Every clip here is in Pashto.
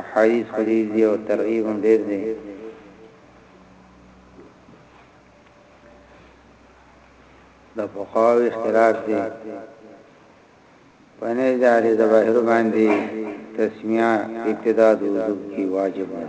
احادیث خلیل دی او ترغیب هم ډیر دی د فقاو اختلاف دی پنه جاری د بحر باندې تسمیه ابتدا د وجوب کی واجب ده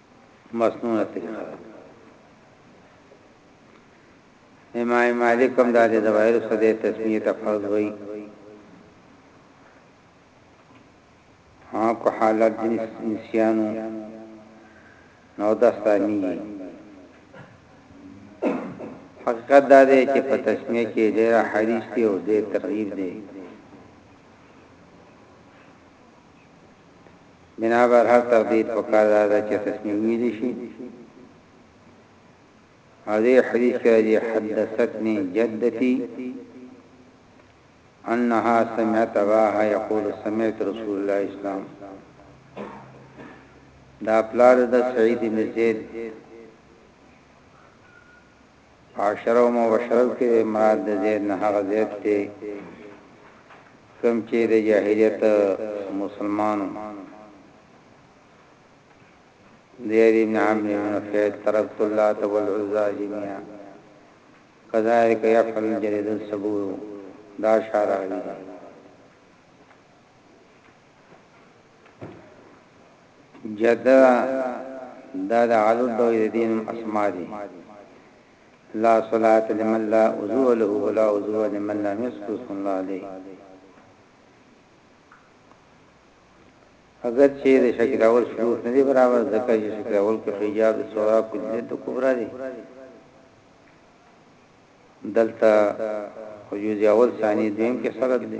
مصنوعه طریقه ده امام مالک هم دا د زوایر صدې تسمیه ته فرض وایي ها کو حالت د نسیانو نو دا ثاني حقیقت دا دی چې په تسمیه کې ډېر حدیث دی او ډېر ترغیب دی بنابر هر تقدیر پکار دا ده چې تصمیم نیول شي او دې حدیث کې راځي حدثتني جدتي انها سمعت اباها يقول سمعت رسول الله اسلام دا پلار د سعید بن زید په عشره او مبشره کې دی مراد د زید نه هغه زید دی کوم چې د جاهلیت مسلمانو زید ابن عمرو بن فیض ترکت الله تبع العزا جميعا كذلك يفعل الجليل الصبور دا شارع دی جده دا د عدد د دین اسماء دي لا صلات لمن لا عضو له ولا عضو لمن لا مسکو صلی الله علیه اگر چې د شکل اول شروع نه دی برابر ځکه چې شکل اول کې حجاب سورا کلیه د کبرا دی دلته حجوز اول ثاني دویم کې سره دی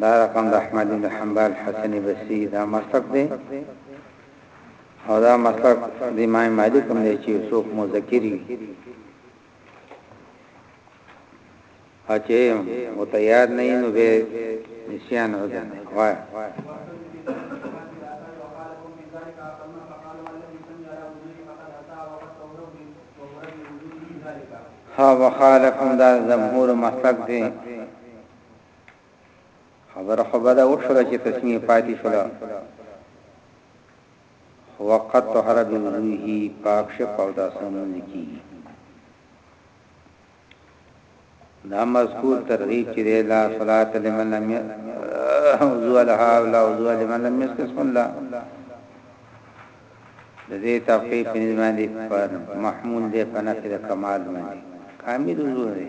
دا رقم د احمد بن حنبل حسن بصری دا مسلک دی او دا مسلک د امام مالک هم دی چې څوک مذکری اچې متیاد نه نو به نسیان وځي وای ها وخالفهم دا جمهور مسلک دی خبره خو بده وشوله چې تسمیه پاتې شوله خو وقت طهر بوضوعه پاک شه په اوداسه مونږ کیږي دا مذکور ترغیب چې لا صلات لمن لم وضوء لها ولا وضوء لمن لم يسكن الله د دې تفقیق په باندې محمول دی په نفي د کمال باندې کامل وضوء دی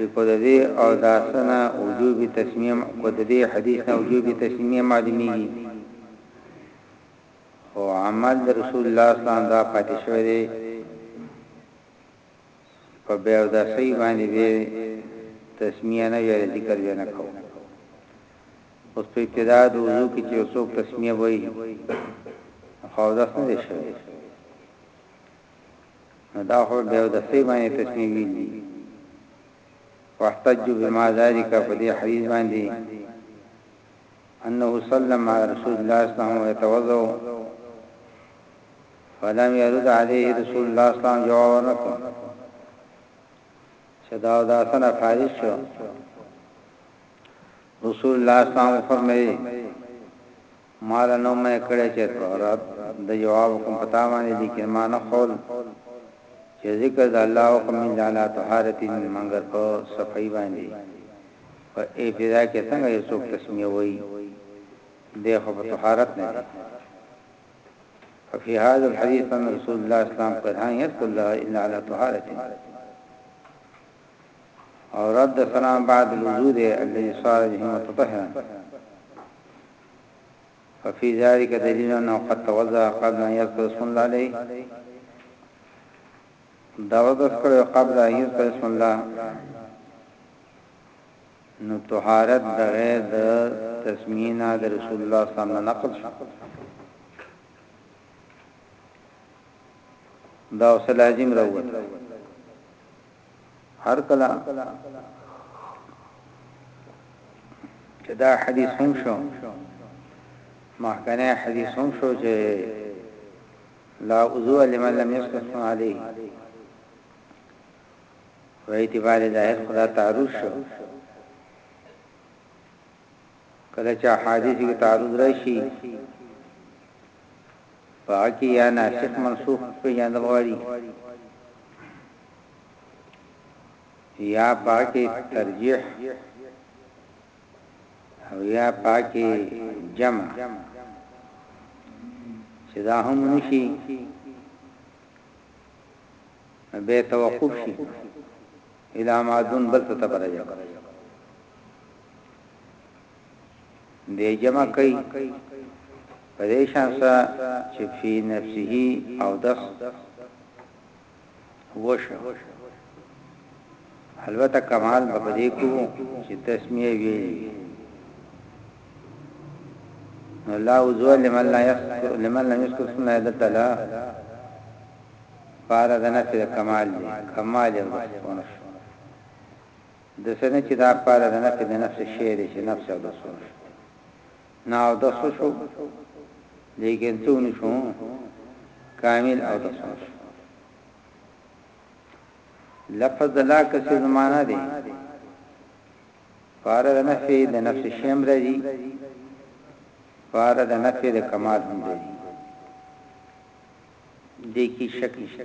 چي که د دې او داسه نه وجوب تسمیه که د دې حدیث نه وجوب تسمیه معلومیږي خو عمل د رسول الله صلی الله علیه وسلم دا پاتې شوی دی په بې او داسه باندې به تسمیه نه ویل ذکر به نه کوو اوس په ابتدا د وضو کې چې څوک تسمیه وایي خو داسه نه شوی نو دا خو بیا د صحیح باندې تسمیوی دي واحتجوا بما ذلك په دې حدیث باندې انه سلم على رسول الله صلی الله علیه وسلم يتوضا فلم يرد عليه رسول الله صلی الله علیه وسلم جواب ورنکړ صدا او داسنه فارغ شو رسول الله صلی الله علیه وسلم فرمایي ما له نه منع کړی چه په رد د جواب وکړم په تا باندی لیکن ما نه ښول چه ذکر د الله وکړم الا علی طهارت منګر په صفای باندی په ای فضا کی څنګه یو څوک تسمیه وایی دی خو په طهارت نه دی ففی هذا الحدیث ان رسول الله اسلام قد هان یذکر الله الا علی طهارت او رد سلام بعد الوجود الذي صار به متطهرا ففی ذلک دلیل انه قد توضا قبل ان یذکر اسم الله علیه دا وګس کړو قبل ان یذکر اسم الله نو طهارت د غیر د تسمینا د رسول الله صلی الله علیه وسلم نقل شو دا وسل عظیم راوته هر کله چې دا حدیث هم شو مخکنه حدیث هم شو چې لا وضوء لمن لم يسكت عليه و اعتبار ظاهر خدا تعرض شو کله چې احادیثو کې تعارض راشي په هغه کې یا ناسخ منسوخ پیژندل غواړي یا پاکي ترجیح او یا پاکي جمع چې دا هم نشي به توقف شي اله ما دون بل څه ته برځي دی جمع کوي په دې شان سره چې فی نفسه او دس وشو البته کمال په دې کو چې تسمیه وی الله عزو لمن لا يذكر لمن لم يذكر اسم الله عدد لا فارد نفس کمال دی کمال دی داسې نه چې دا پایله د نفي د نفس شی ده چې نفس اودس ونشو نه اودس وشو لیکن څه ونشو کامل اودس ونشو لفظ د لا کسي زمانه دی پار د نفي د نفس شیم راځي پار د نفي د کمال هم دی دې کې شک نشته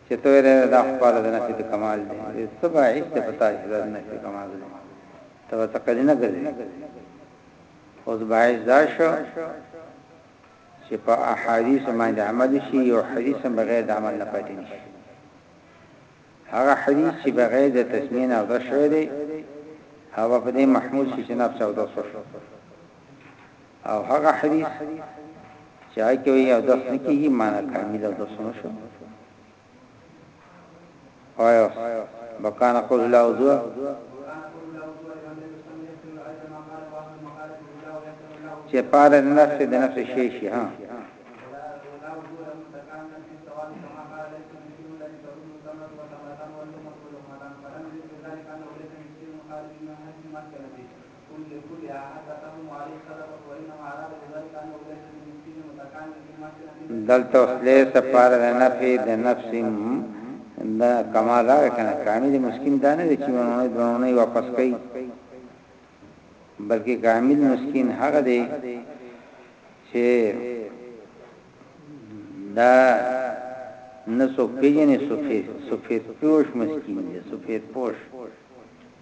چه ته ویلی دا خو پاره د نفی د کمال دی وی څه باعث دی په تا چه دا د نفی د کمال دی ته ورته قرینه ګرځی اوس باعث دا شو چه په احادیث باندې عمل شي یو حدیث بغیر د عمل نه پاتې نشي هغه حدیث چې بغیر د تسمین او د شوه دی هغه په دې محمول شي چې نفس او د شوه او هغه حدیث چې هغه کې یو داس نه کیږي معنا کامله د سنو شو آیا بکان قول لا وضو چې پاره نفس د نفس شي شي ها قل لكل احد ذكر وعليه خلقه وانما اراد بذلك انه ليس في نفسه متكان في محسن في نفسه دلته اوس ليس پار د نفي د نفس د کمال هغه کنه کامل مسکین دا نه دی چې ونه دونه واپس کوي بلکې کامل مسکین هغه دی چې دا نسو پیجنې سفید سفید پوش مسکین دی سفید پوش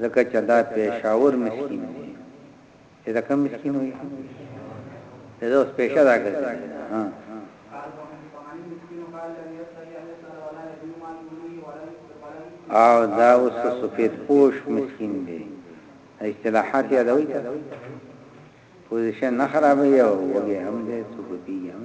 ځکه چه دا پیشاور مسکین دی چه دا کم مسکین وی چه دا اس پیشا دا کرده دی ها او دا اوس سفید پوش مسكين دی اصطلاحات یادوي ته پوزیشن نه خرابې او وګي هم دې څوک پیږي هم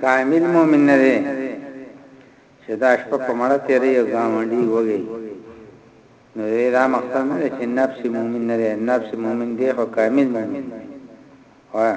کامل مؤمن نه دی چې دا شپه په مړه تیرې او ګاونډي وږي نو دا مقصد نه دی چې نفس مؤمن نه دی نفس مؤمن دی خو کامل مؤمن دی واه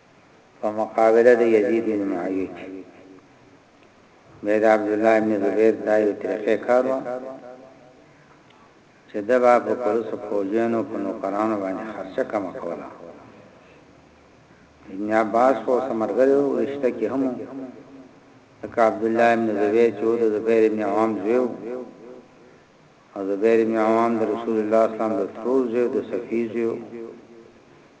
په مقابله د یزید بن معاویه کی به د عبدالله ابن زبیر دا یو طریقه کار وه چه ده به په پولیسو فوجیانو په نوکرانو باندې خرچه کمه کوله ابن عباس خو سمرګره رشته کې هم لکه عبدالله ابن زبیر چې د زبیر ابن عوام زوی او زبیر ابن عوام د رسول الله صلی الله علیه وسلم د ترور زوی د صفی زوی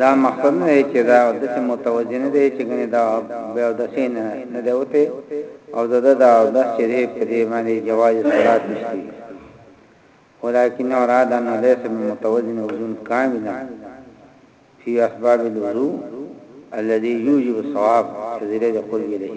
دا مقصد نه دی چې دا د څه متوجه نه دی چې ګنې دا به د سین نه دی وته او دا دا د چې دې په دې باندې جواز صلات نشته ولكن اراده انه ليس متوجه وجود كاملا في اسباب الوضوء الذي يوجب الصواب فضيله قرب اليه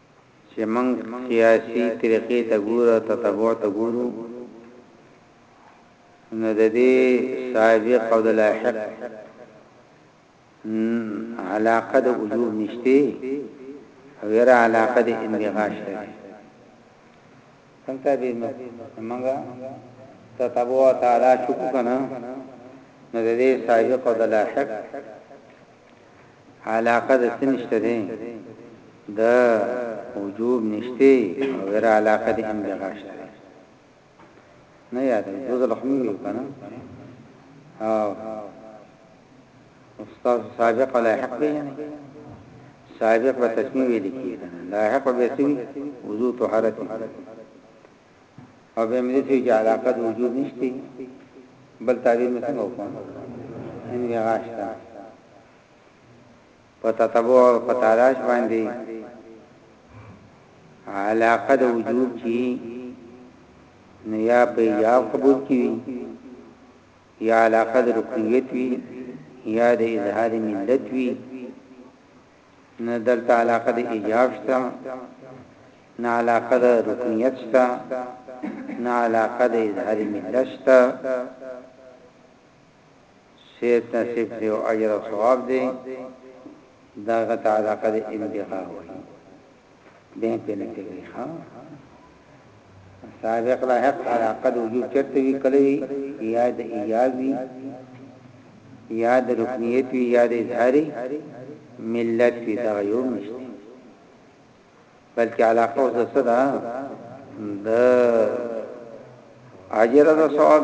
چې موږ قیاسي طریقې ته ګورو او تتبع ته ګورو نو د دې سابق او د لاحق علاقه د وجوب نشته او یره علاقه د انبغاش ده څنګه به موږ تتبع تعالی شکو کنه نو د دې سابق او د لاحق علاقه د څه نشته دی د وجوب نشته او غیر علاقه د هم بغاشت دی نه یاد دوز لخمی ویو کنه او استاد سابق لاحق دی نه سابق به تسمیه ویل کیږي لاحق به سوي وضو طهارت او بیا مې دې چې علاقه د وجوب نشته بل تعبیر مې څنګه وکړم ان بیا غاشتا په تتبع په تلاش باندې علاقه د وجوب چې نو یا په یا قبول کی یا علاقه د رکنیت وی یا د اظهار ملت وی نه دلته علاقه د ايجاب شته نه علاقه د رکنيت شته نه علاقه د اظهار ملت شته سيد نصيب خو اجر او ثواب دی دغه ته علاقه د انتقاء وایي به په نه کوي ها سابق لا حق على قد وجوب چرته وی کله وی یا د ایجاب وی یا د رکنیت وی یا د اظهاری ملت وی دا یو نشته بلکې علاقه او صدا د اجر او ثواب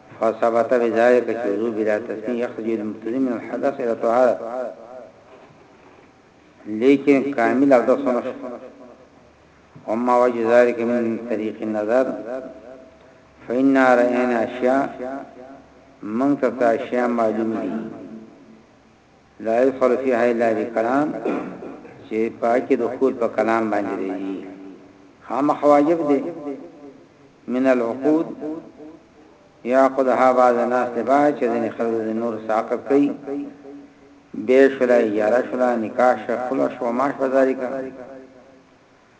فثبت بذلك الوضوء بلا تسمية يخرج المبتدئ من الحدث إلى طهارة لكن كامل هذا صنف وما وجه ذلك من طريق النظر فإنا رأينا أشياء من تبتع أشياء معلومة لا يفعل فيها الا بکلام چې پاکي دخول په کلام باندې راځي خامخ واجب دي من العقود يعقدها بعض الناس لبا چې ځنې خلک د نور ساقب کوي به شلا یاره شلا نکاح شخلا شو ماش بذالک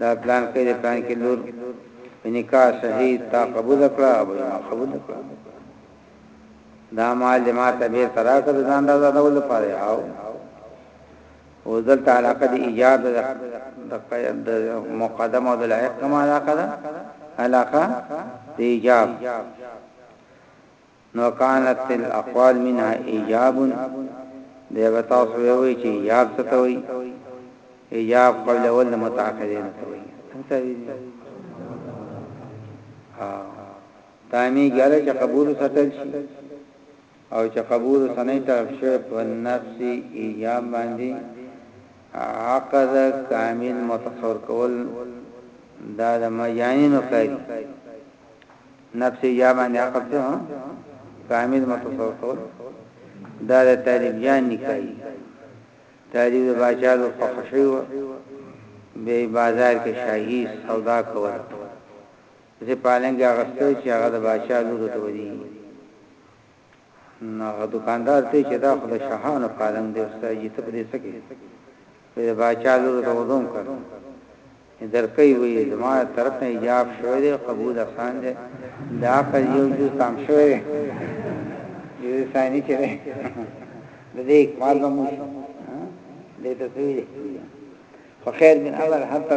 دا پلانکۍ د پلانکۍ لور په نکاح صحیح تا قبوله کړه او یې ما قبوله کړه دا مال دې ما ته بېرته راکړه د ځان د ازادولو لپاره او اوس دلته علاقه د ایجاد د مقدم او د لایق کما علاقه ده علاقه د ایجاب نو کانت الاقوال منها ایجاب بیا به تاسو ووایئ چې ایجاب څه ته وایي ایجاب قبل اول د متأخرین ته وایي څنګه تعبیر دی ها دایمي ګاله چې قبول ساتل شي او چې قبول سنې طرف شي په نفس ایجاب باندې عقد کامل متصور کول دا د مجانینو کوي نفس یا باندې عقل څه کامل متصور کول دا د طالب جان نکای طالب د باچا د فخشي و به بازار کې شاهي سودا کول زه پالنګ غستو چې هغه د باچا لور ته ودی نو هغه دوکاندار ته چې دا خو د شاهانو پالنګ دی استاد جي ته په دې څه کوې؟ وې د باچا لور ته وضوم کړ یې درکوي وې زما طرف نه ایجاب شوی دی قبول اسان دی د عقل یو جز تام شوی دی جز ثاني چې دی د دې اکمال به مو دې ته څه خو خیر من اول حتی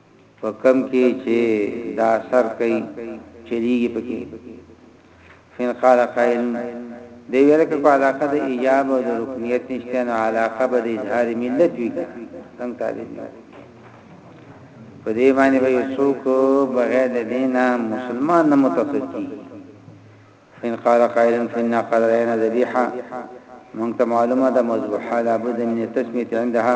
په کوم کې چې دا سر کوي چليږي پکې فين قال قائل دی ویل کې په علاقه د ایجاب او د رکنیت نشته نو علاقه به د اظهار ملت وي څنګه تعلیم په دې باندې به څوک بغیر د دینه مسلمان نه متصل کی فین قال قائل فین قال راینا ذبیحه مونږ ته معلومه ده مذبوحه لابد من التسمیه عندها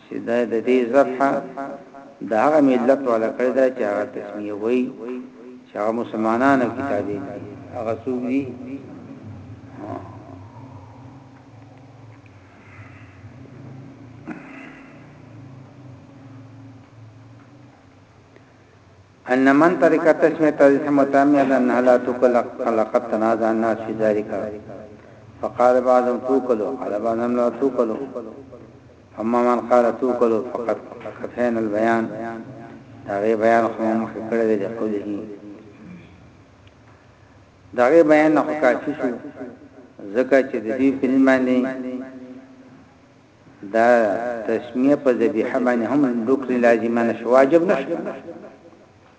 چې دا د دې ذبح د هغه ملت والا کړې ده چې هغه تسمیه وایي چې هغه مسلمانان او کتابین دي هغه څوک دي ان من ترک تسمیه تاریخ متامیه لنه لا تکل قلقت تنازع الناس فی ذالکا فقال بعضهم توکلو قال بعضهم لا توکلو اما من قال توکل فقط کفین البیان داغه بیان خو مخ کړه دی له قوله داغه بیان نه کافی شو زکه چې د دې په باندې دا تسمیه په ذبیحه باندې هم لوکل لازمه نشو واجب نشو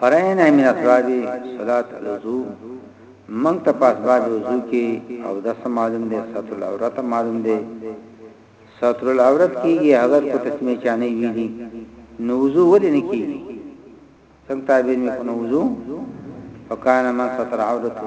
فرعنا من اسباب صلات الوضو منګ ته پاس باب وضو کې او د سم معلوم دي ستر العورت معلوم دي ستر العورت کېږي اگر کو تسمه چانه وی دي نو وضو ولې نه کېږي څنګه تعبیر مې کو نو وضو فکان من ستر عورته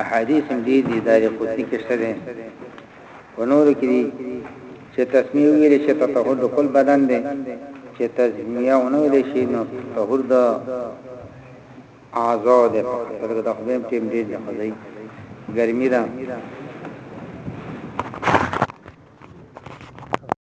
احادیث هم دي دي داري قدسي کې شته دي په نور کې دي چې تسمیه ویل شي ته طهور د کل بدن دی چې تسمیه ونه ویل شي نو طهور د اعضاء ده په دغه خدای ټیم دې نه خدای ګرمي ده